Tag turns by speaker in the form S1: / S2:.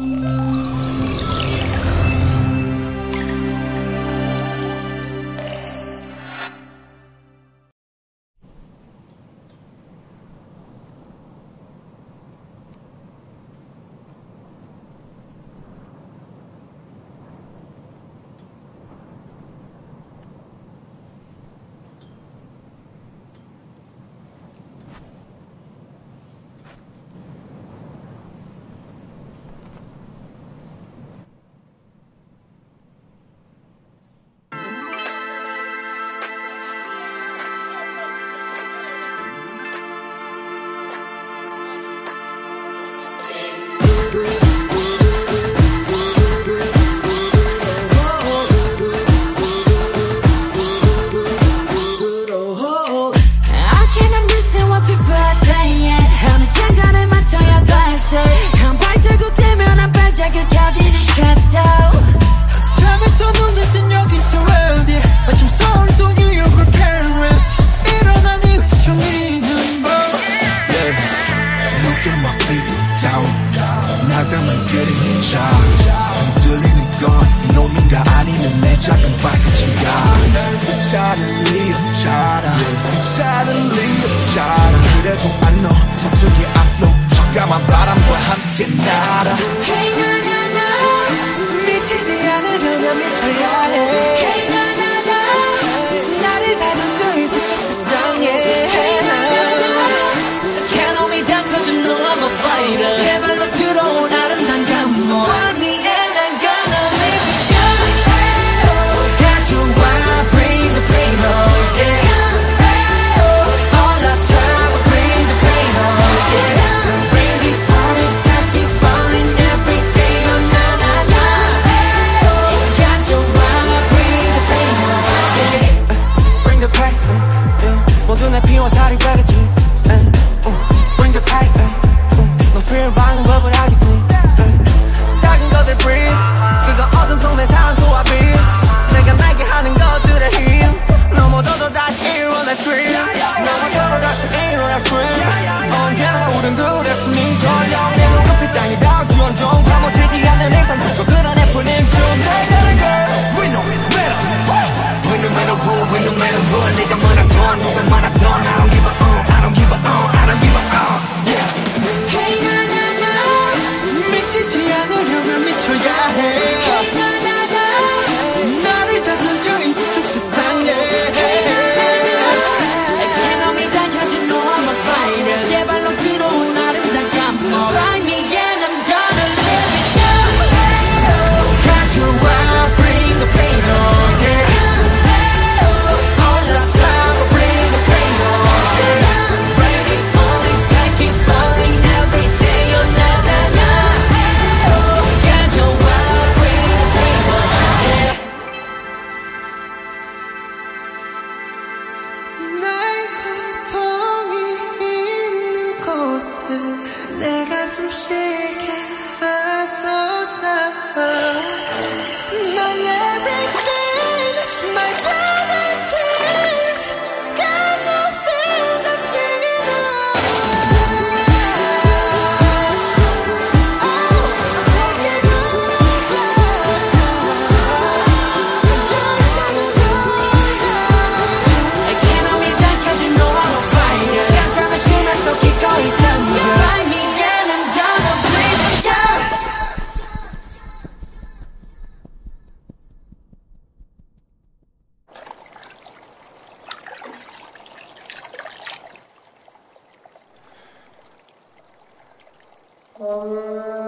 S1: Música
S2: suddenly I'm China Suddenly I'm China 그래도 안너 서툴게 I flow 깜깜한 바람과 함께 날아 Hey
S1: 나나나 미치지 않으려면 미쳐야 푸른 둘의 숨이 서려면 높이 땅이 닿지언정 파묻히지 않는 내 삶도 저 그런 애플인 춤내 girl girl
S2: We no matter We no matter who We no matter who
S1: 내가 뭐라 건 누가 말아 내 가슴 시계 Amen.